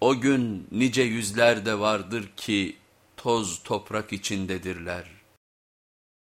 O gün nice yüzler de vardır ki toz toprak içindedirler.